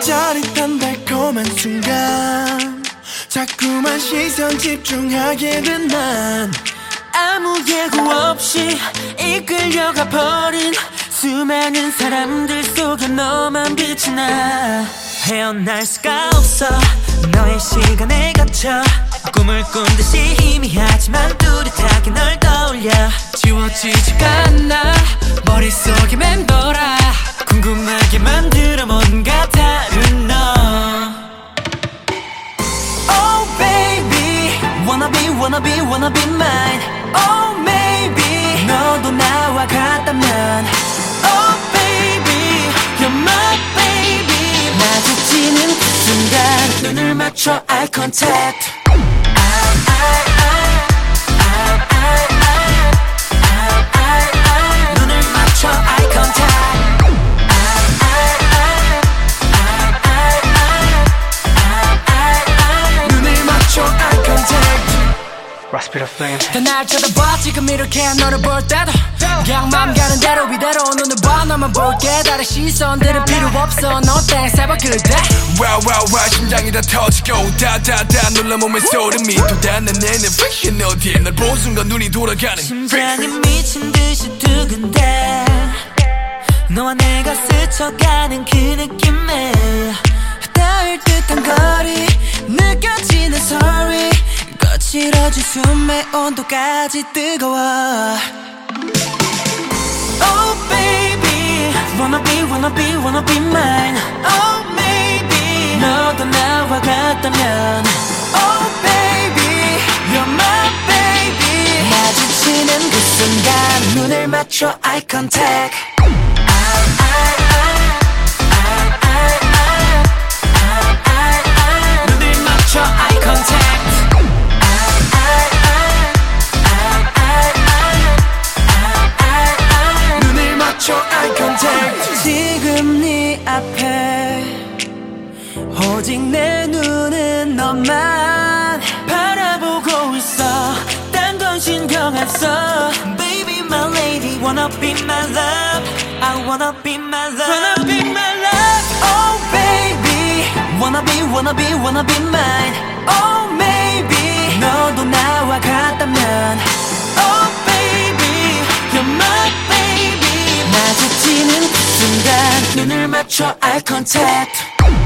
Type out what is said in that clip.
짜릿한 달콤한 순간 자꾸만 시선 집중하게 된 난 아무 예고 없이 이끌려가 버린 수많은 사람들 속에 너만 빛이 나. 헤어날 수가 없어. 너의 시간에 갇혀. 꿈을 꾼 듯이 희미하지만 뚜렷하게 널 떠올려. 지워지지가 않아. 머릿속에 맴돌아 Wanna be wanna be mine Oh maybe 너도 나와 같다면 Oh baby You're my baby 마주치는 그 순간 눈을 맞춰 eye contact 날 쳐다봐. 지금 이렇게 너를 볼 때도 그냥 맘 가는 대로 이대로 눈을 봐. 너만 볼게. 다른 시선들은 필요 없어. 너 땡세버 그대? 와와와 심장이 다 터지고. 다다다 놀라 몸에 소름이 돋아는 내내 패션 어디에 널본 순간 눈이 돌아가는 심장이 미친 듯이 두근대. 너와 내가 스쳐가는 그 느낌에 닿을 듯한 거리. 느껴지는 소리 거칠어진 숨의 온도까지 뜨거워 Oh baby Wanna be wanna be wanna be mine Oh maybe 너도 나와 같다면 Oh baby You're my baby 마주치는 그 순간 눈을 맞춰 eye contact 눈 맞춰 eye contact 지금 네 앞에 오직 내 눈은 너만 바라보고 있어 딴 건 신경 안 써 Baby my lady wanna be my love I wanna be my love Wanna be my love Oh baby Wanna be wanna be wanna be mine 순간 눈을 맞춰 eye contact